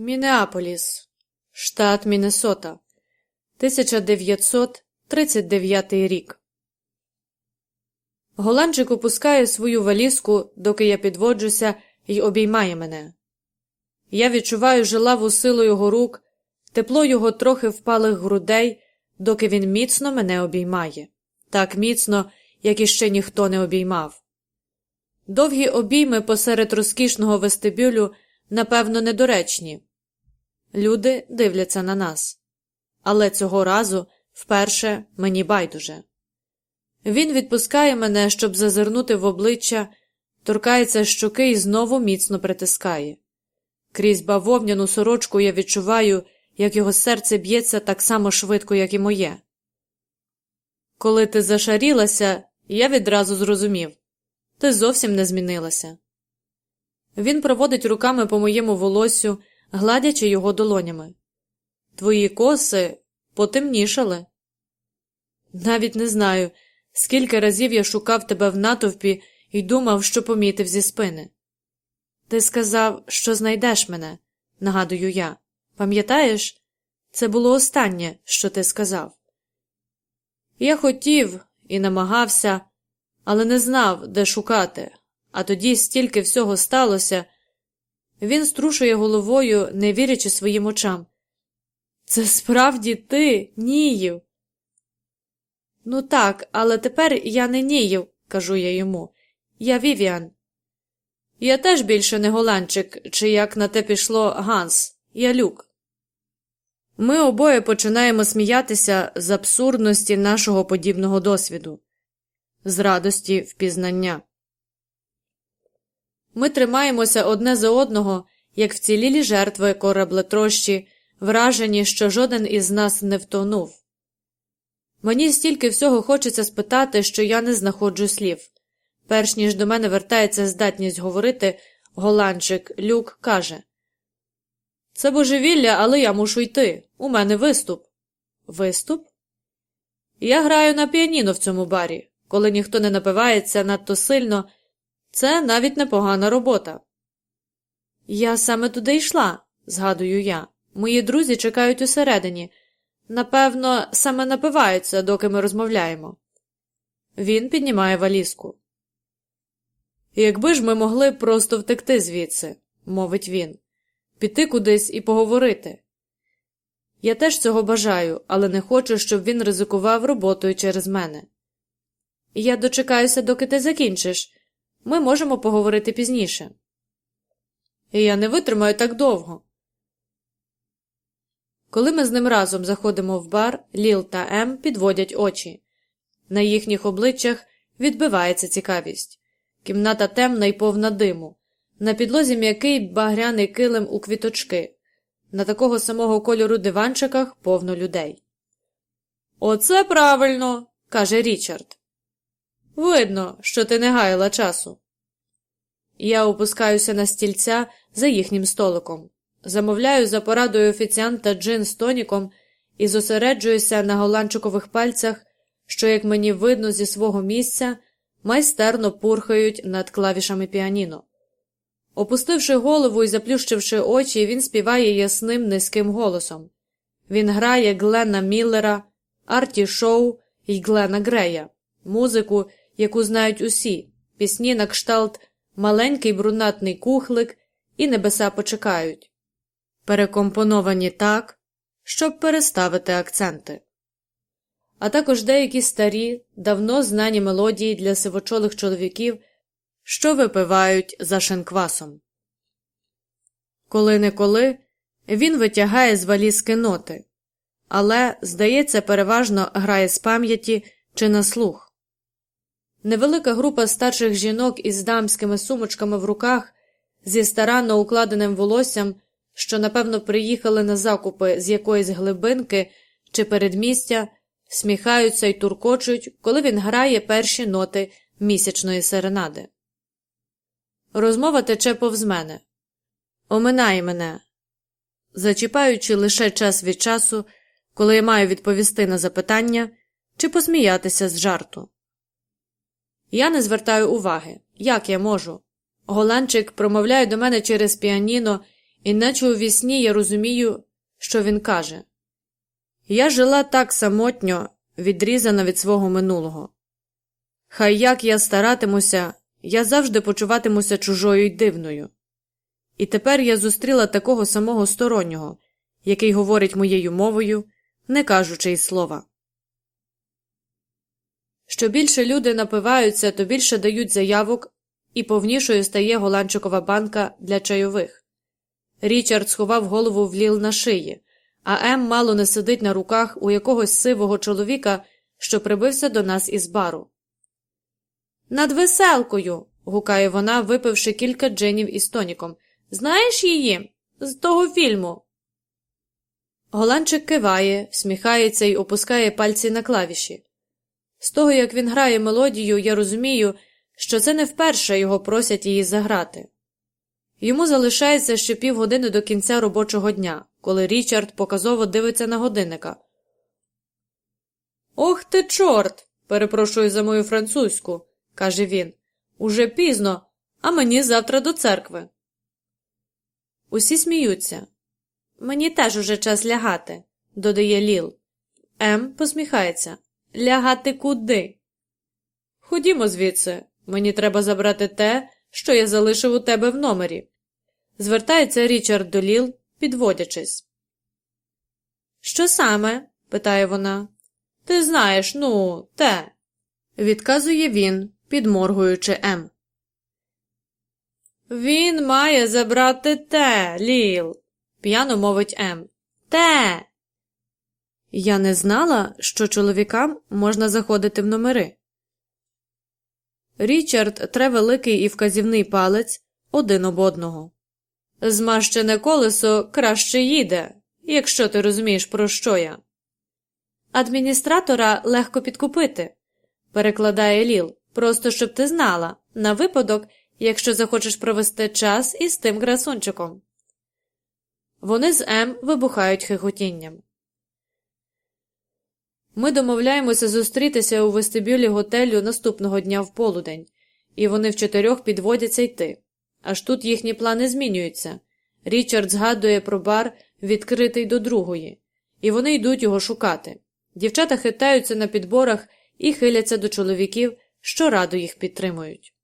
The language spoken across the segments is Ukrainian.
Мінеаполіс, штат Міннесота, 1939 рік. Голландчик опускає свою валізку, доки я підводжуся, і обіймає мене. Я відчуваю жилаву силу його рук, тепло його трохи впалих грудей, доки він міцно мене обіймає, так міцно, як іще ніхто не обіймав. Довгі обійми посеред розкішного вестибюлю, напевно, недоречні. Люди дивляться на нас. Але цього разу вперше мені байдуже. Він відпускає мене, щоб зазирнути в обличчя, торкається щоки і знову міцно притискає. Крізь бавовняну сорочку я відчуваю, як його серце б'ється так само швидко, як і моє. Коли ти зашарілася, я відразу зрозумів ти зовсім не змінилася. Він проводить руками по моєму волосю, гладячи його долонями. Твої коси потемнішали. Навіть не знаю, скільки разів я шукав тебе в натовпі і думав, що помітив зі спини. Ти сказав, що знайдеш мене, нагадую я. Пам'ятаєш, це було останнє, що ти сказав. Я хотів і намагався, але не знав, де шукати, а тоді стільки всього сталося. Він струшує головою, не вірячи своїм очам. Це справді ти, Ніїв. Ну так, але тепер я не Ніїв, кажу я йому. Я Вівіан. Я теж більше не голландчик, чи як на те пішло Ганс, я люк. Ми обоє починаємо сміятися з абсурдності нашого подібного досвіду, з радості впізнання. Ми тримаємося одне за одного, як вцілілі жертви кораблетрощі, вражені, що жоден із нас не втонув. Мені стільки всього хочеться спитати, що я не знаходжу слів. Перш ніж до мене вертається здатність говорити, голландчик Люк каже Це божевілля, але я мушу йти. У мене виступ. Виступ? Я граю на піаніно в цьому барі. Коли ніхто не напивається надто сильно, це навіть непогана робота. Я саме туди йшла, згадую я. Мої друзі чекають усередині. Напевно, саме напиваються, доки ми розмовляємо. Він піднімає валізку. Якби ж ми могли просто втекти звідси, мовить він, піти кудись і поговорити. Я теж цього бажаю, але не хочу, щоб він ризикував роботою через мене. Я дочекаюся, доки ти закінчиш. Ми можемо поговорити пізніше. І я не витримаю так довго. Коли ми з ним разом заходимо в бар, Ліл та Ем підводять очі. На їхніх обличчях відбивається цікавість. Кімната темна і повна диму, на підлозі м'який багряний килим у квіточки, на такого самого кольору диванчиках повно людей. Оце правильно, каже Річард. Видно, що ти не гаяла часу. Я опускаюся на стільця за їхнім столиком, замовляю за порадою офіціанта джин з тоніком і зосереджуюся на голландчикових пальцях, що, як мені видно зі свого місця, майстерно пурхають над клавішами піаніно. Опустивши голову і заплющивши очі, він співає ясним низьким голосом. Він грає Глена Міллера, Арті Шоу і Глена Грея, музику, яку знають усі, пісні на кшталт Маленький брунатний кухлик і небеса почекають, перекомпоновані так, щоб переставити акценти а також деякі старі, давно знані мелодії для сивочолих чоловіків, що випивають за шинквасом. Коли неколи він витягає з валізки ноти, але, здається, переважно грає з пам'яті чи на слух. Невелика група старших жінок із дамськими сумочками в руках зі старанно укладеним волоссям, що, напевно, приїхали на закупи з якоїсь глибинки чи передмістя, сміхаються й туркочуть, коли він грає перші ноти місячної серенади. Розмова тече повз мене, оминає мене, зачіпаючи лише час від часу, коли я маю відповісти на запитання чи посміятися з жарту. Я не звертаю уваги, як я можу. Голландчик промовляє до мене через піаніно, Іначе у вісні я розумію, що він каже Я жила так самотньо, відрізана від свого минулого. Хай як я старатимуся, я завжди почуватимуся чужою й дивною. І тепер я зустріла такого самого стороннього, який говорить моєю мовою, не кажучи й слова. Що більше люди напиваються, то більше дають заявок, і повнішою стає голландчикова банка для чайових. Річард сховав голову в ліл на шиї, а Ем мало не сидить на руках у якогось сивого чоловіка, що прибився до нас із бару. Над веселкою. гукає вона, випивши кілька джинів із тоніком. Знаєш її? З того фільму. Голландчик киває, всміхається і опускає пальці на клавіші. З того, як він грає мелодію, я розумію, що це не вперше його просять її заграти. Йому залишається ще півгодини до кінця робочого дня, коли Річард показово дивиться на годинника. Ох ти, чорт! перепрошую за мою французьку, каже він. Уже пізно, а мені завтра до церкви. Усі сміються. Мені теж уже час лягати, додає Ліл. Ем посміхається. Лягати куди? Ходімо звідси. Мені треба забрати те, що я залишив у тебе в номері. Звертається Річард до Ліл, підводячись. Що саме? питає вона. Ти знаєш, ну, те. Відказує він, підморгуючи М. Він має забрати те, Ліл, п'яно мовить М. Те. Я не знала, що чоловікам можна заходити в номери. Річард тре великий і вказівний палець один об одного. Змащене колесо краще їде, якщо ти розумієш, про що я. Адміністратора легко підкупити, перекладає Ліл, просто щоб ти знала, на випадок, якщо захочеш провести час із тим красунчиком. Вони з М вибухають хихотінням. Ми домовляємося зустрітися у вестибюлі готелю наступного дня в полудень, і вони в чотирьох підводяться йти. Аж тут їхні плани змінюються. Річард згадує про бар, відкритий до другої, і вони йдуть його шукати. Дівчата хитаються на підборах і хиляться до чоловіків, що радо їх підтримують.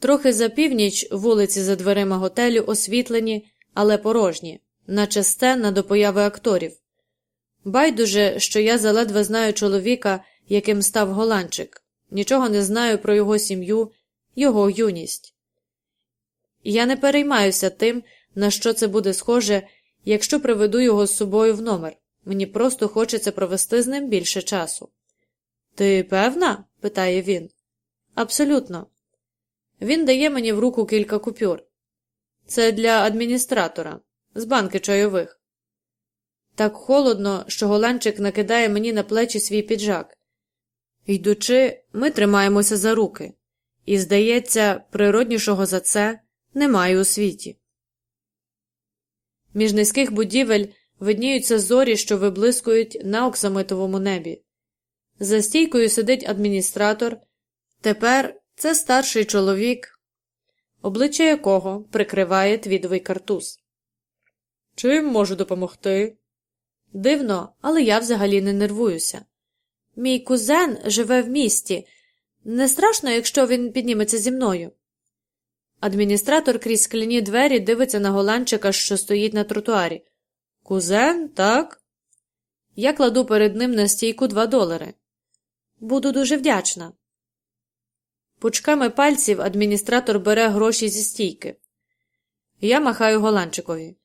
Трохи за північ вулиці за дверима готелю освітлені, але порожні, наче сцена до появи акторів. Байдуже, що я заледве знаю чоловіка, яким став голландчик, нічого не знаю про його сім'ю, його юність. Я не переймаюся тим, на що це буде схоже, якщо приведу його з собою в номер. Мені просто хочеться провести з ним більше часу. Ти певна? питає він. Абсолютно. Він дає мені в руку кілька купюр. Це для адміністратора, з банки чайових. Так холодно, що голландчик накидає мені на плечі свій піджак. Йдучи, ми тримаємося за руки, і, здається, природнішого за це немає у світі. Між низьких будівель видніються зорі, що виблискують на оксамитовому небі. За стійкою сидить адміністратор. Тепер це старший чоловік, обличчя якого прикриває твідовий картуз. Чим можу допомогти? Дивно, але я взагалі не нервуюся. Мій кузен живе в місті. Не страшно, якщо він підніметься зі мною. Адміністратор крізь скляні двері дивиться на голландчика, що стоїть на тротуарі. Кузен, так? Я кладу перед ним на стійку два долари. Буду дуже вдячна. Пучками пальців адміністратор бере гроші зі стійки. Я махаю голландчикові.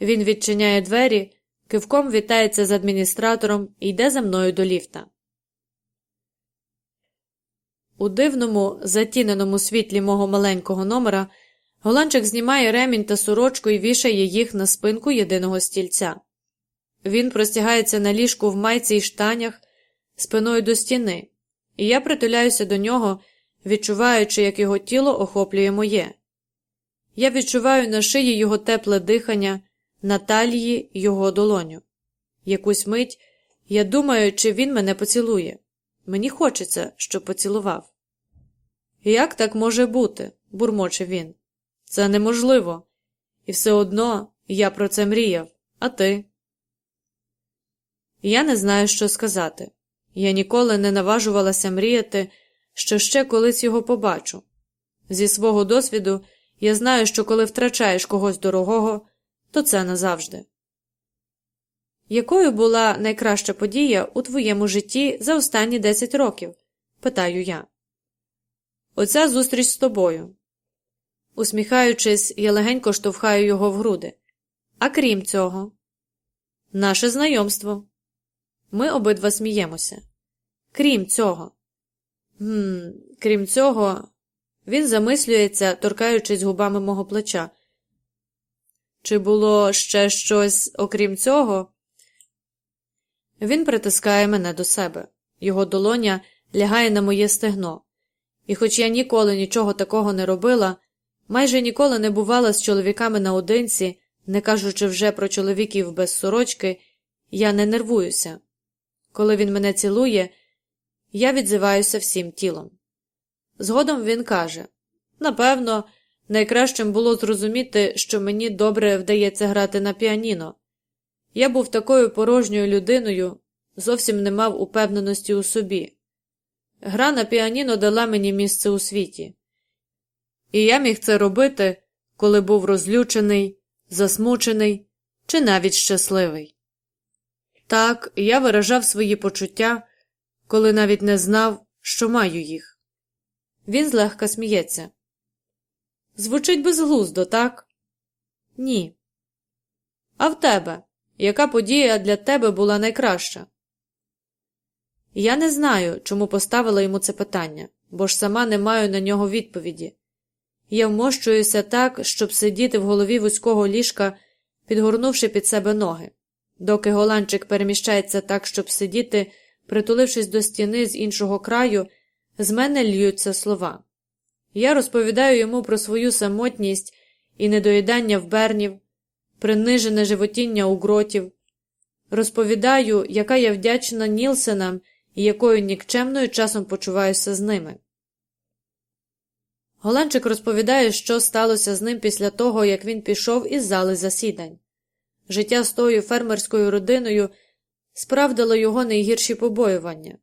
Він відчиняє двері, кивком вітається з адміністратором і йде за мною до ліфта. У дивному, затіненому світлі мого маленького номера голландчик знімає ремінь та сорочку і вішає їх на спинку єдиного стільця. Він простягається на ліжку в майці й штанях спиною до стіни, і я притуляюся до нього, відчуваючи, як його тіло охоплює моє. Я відчуваю на шиї його тепле дихання, на талії його долоню. Якусь мить я думаю, чи він мене поцілує. Мені хочеться, щоб поцілував. Як так може бути? бурмоче він. Це неможливо. І все одно я про це мріяв, а ти? Я не знаю, що сказати. Я ніколи не наважувалася мріяти, що ще колись його побачу. Зі свого досвіду я знаю, що коли втрачаєш когось дорогого, то це назавжди. Якою була найкраща подія у твоєму житті за останні 10 років? питаю я. Оця зустріч з тобою. Усміхаючись, я легенько штовхаю його в груди. А крім цього, наше знайомство. Ми обидва сміємося. Крім цього. Гм, Крім цього, він замислюється, торкаючись губами мого плеча. Чи було ще щось окрім цього? Він притискає мене до себе. Його долоня лягає на моє стегно. І хоч я ніколи нічого такого не робила, майже ніколи не бувала з чоловіками наодинці, не кажучи вже про чоловіків без сорочки, я не нервуюся. Коли він мене цілує, я відзиваюся всім тілом. Згодом він каже напевно, найкращим було зрозуміти, що мені добре вдається грати на піаніно. Я був такою порожньою людиною, зовсім не мав упевненості у собі. Гра на піаніно дала мені місце у світі, і я міг це робити, коли був розлючений, засмучений чи навіть щасливий. Так, я виражав свої почуття, коли навіть не знав, що маю їх. Він злегка сміється. Звучить безглуздо, так? Ні. А в тебе? Яка подія для тебе була найкраща? Я не знаю, чому поставила йому це питання, бо ж сама не маю на нього відповіді. Я вмощуюся так, щоб сидіти в голові вузького ліжка, підгорнувши під себе ноги. Доки голландчик переміщається так, щоб сидіти, притулившись до стіни з іншого краю, з мене льються слова. Я розповідаю йому про свою самотність і недоїдання в бернів, принижене животіння у гротів, розповідаю, яка я вдячна Нілсенам і якою нікчемною часом почуваюся з ними. Голанчик розповідає, що сталося з ним після того, як він пішов із зали засідань. Життя з тою фермерською родиною справдило його найгірші побоювання.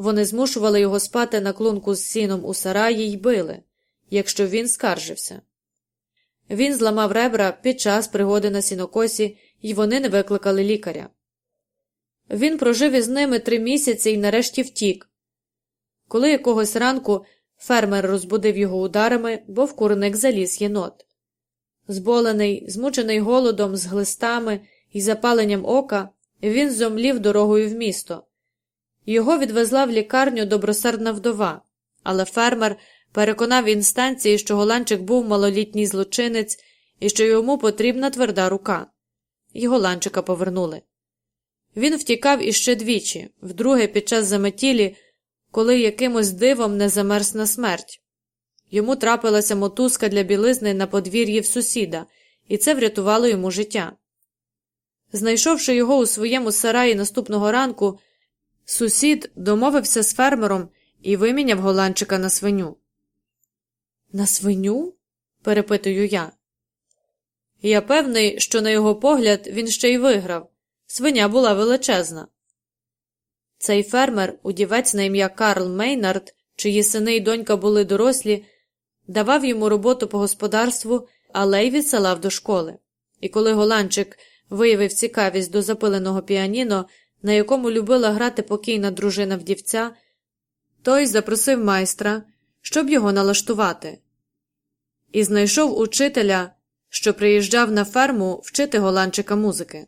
Вони змушували його спати на клунку з сіном у сараї й били, якщо він скаржився. Він зламав ребра під час пригоди на сінокосі, і вони не викликали лікаря. Він прожив із ними три місяці і нарешті втік. Коли якогось ранку фермер розбудив його ударами, бо в курник заліз єнот. Зболений, змучений голодом, з глистами і запаленням ока, він зомлів дорогою в місто. Його відвезла в лікарню добросердна вдова, але фермер переконав інстанції, що голландчик був малолітній злочинець і що йому потрібна тверда рука. Його ланчика повернули. Він втікав іще двічі, вдруге під час заметілі, коли якимось дивом не замерз на смерть. Йому трапилася мотузка для білизни на подвір'ї в сусіда, і це врятувало йому життя. Знайшовши його у своєму сараї наступного ранку, сусід домовився з фермером і виміняв голландчика на свиню. На свиню? перепитую я. Я певний, що на його погляд він ще й виграв. Свиня була величезна. Цей фермер, удівець на ім'я Карл Мейнард, чиї сини й донька були дорослі, давав йому роботу по господарству, але й відсилав до школи. І коли голландчик виявив цікавість до запиленого піаніно, на якому любила грати покійна дружина вдівця, той запросив майстра, щоб його налаштувати, і знайшов учителя, що приїжджав на ферму вчити голландчика музики.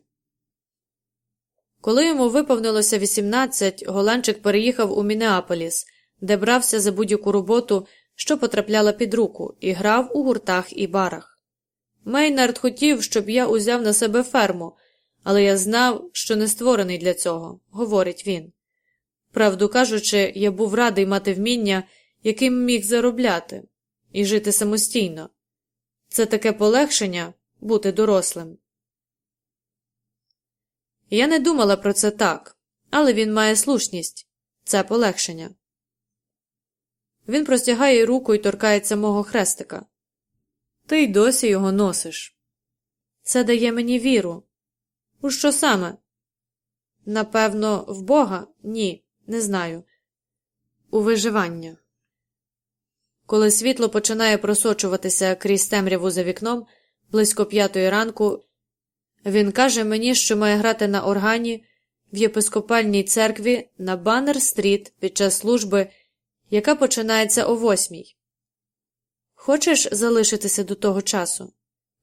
Коли йому виповнилося 18, голландчик переїхав у Мінеаполіс, де брався за будь-яку роботу, що потрапляла під руку, і грав у гуртах і барах. Мейнард хотів, щоб я узяв на себе ферму, але я знав, що не створений для цього, говорить він. Правду кажучи, я був радий мати вміння, яким міг заробляти, і жити самостійно. Це таке полегшення бути дорослим. Я не думала про це так, але він має слушність це полегшення. Він простягає руку і торкається мого хрестика. Ти й досі його носиш. Це дає мені віру. У що саме? Напевно, в Бога? Ні, не знаю. У виживання. Коли світло починає просочуватися крізь темряву за вікном близько п'ятої ранку, він каже мені, що має грати на органі в єпископальній церкві на Баннер Стріт під час служби, яка починається о восьмій. Хочеш залишитися до того часу?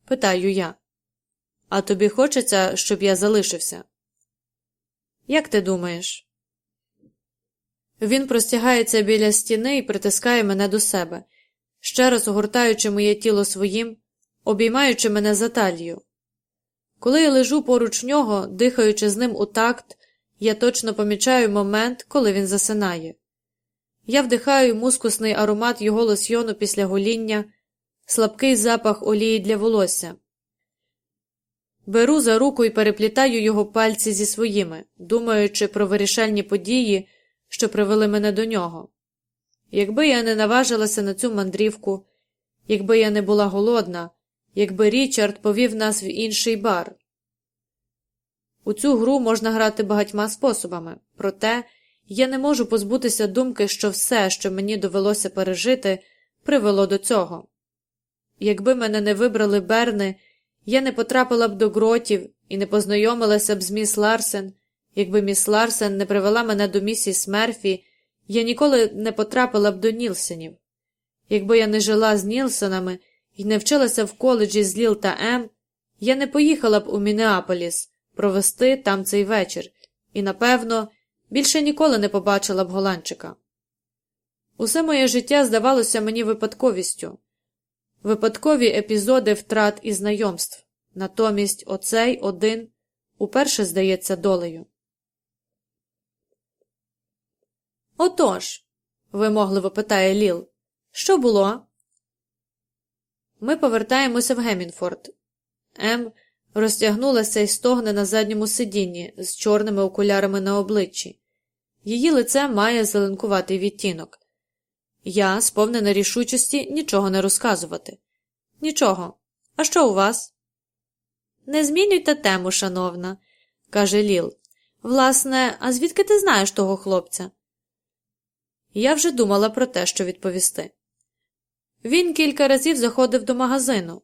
питаю я. А тобі хочеться, щоб я залишився? Як ти думаєш? Він простягається біля стіни і притискає мене до себе, ще раз огортаючи моє тіло своїм, обіймаючи мене за талію. Коли я лежу поруч нього, дихаючи з ним у такт, я точно помічаю момент, коли він засинає. Я вдихаю мускусний аромат його лосьйону після гоління, слабкий запах олії для волосся. Беру за руку і переплітаю його пальці зі своїми, думаючи про вирішальні події, що привели мене до нього. Якби я не наважилася на цю мандрівку, якби я не була голодна, якби Річард повів нас в інший бар. У цю гру можна грати багатьма способами, проте я не можу позбутися думки, що все, що мені довелося пережити, привело до цього. Якби мене не вибрали Берни, я не потрапила б до гротів і не познайомилася б з міс Ларсен, якби міс Ларсен не привела мене до місіс Мерфі, я ніколи не потрапила б до Нілсенів. Якби я не жила з Нілсенами і не вчилася в коледжі з Ліл та Ем, я не поїхала б у Мінеаполіс провести там цей вечір і, напевно, більше ніколи не побачила б голландчика. Усе моє життя здавалося мені випадковістю, випадкові епізоди втрат і знайомств, натомість оцей один уперше здається долею. Отож, вимогливо питає Ліл, що було? Ми повертаємося в Гемінфорд. М розтягнулася і стогне на задньому сидінні з чорними окулярами на обличчі. Її лице має зеленкуватий відтінок. Я, сповнена рішучості, нічого не розказувати. Нічого. А що у вас? Не змінюйте тему, шановна, каже Ліл. Власне, а звідки ти знаєш того хлопця? Я вже думала про те, що відповісти. Він кілька разів заходив до магазину.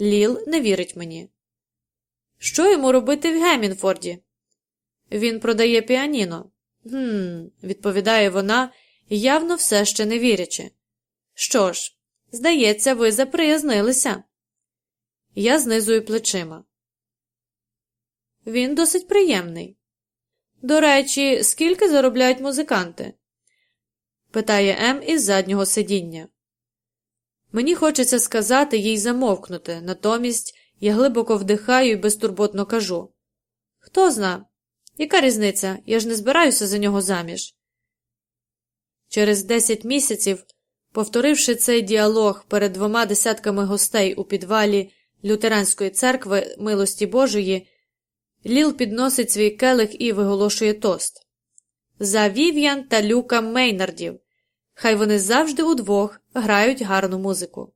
Ліл не вірить мені. Що йому робити в Гемінфорді? Він продає піаніно. «Гм», – відповідає вона, явно все ще не вірячи. Що ж, здається, ви заприязнилися. Я знизую плечима. Він досить приємний. До речі, скільки заробляють музиканти? питає М із заднього сидіння. Мені хочеться сказати їй замовкнути, натомість я глибоко вдихаю і безтурботно кажу Хто зна, яка різниця? Я ж не збираюся за нього заміж. Через десять місяців, повторивши цей діалог перед двома десятками гостей у підвалі Лютеранської церкви милості Божої, Ліл підносить свій келих і виголошує тост за Вів'ян та Люка Мейнардів. Хай вони завжди удвох грають гарну музику.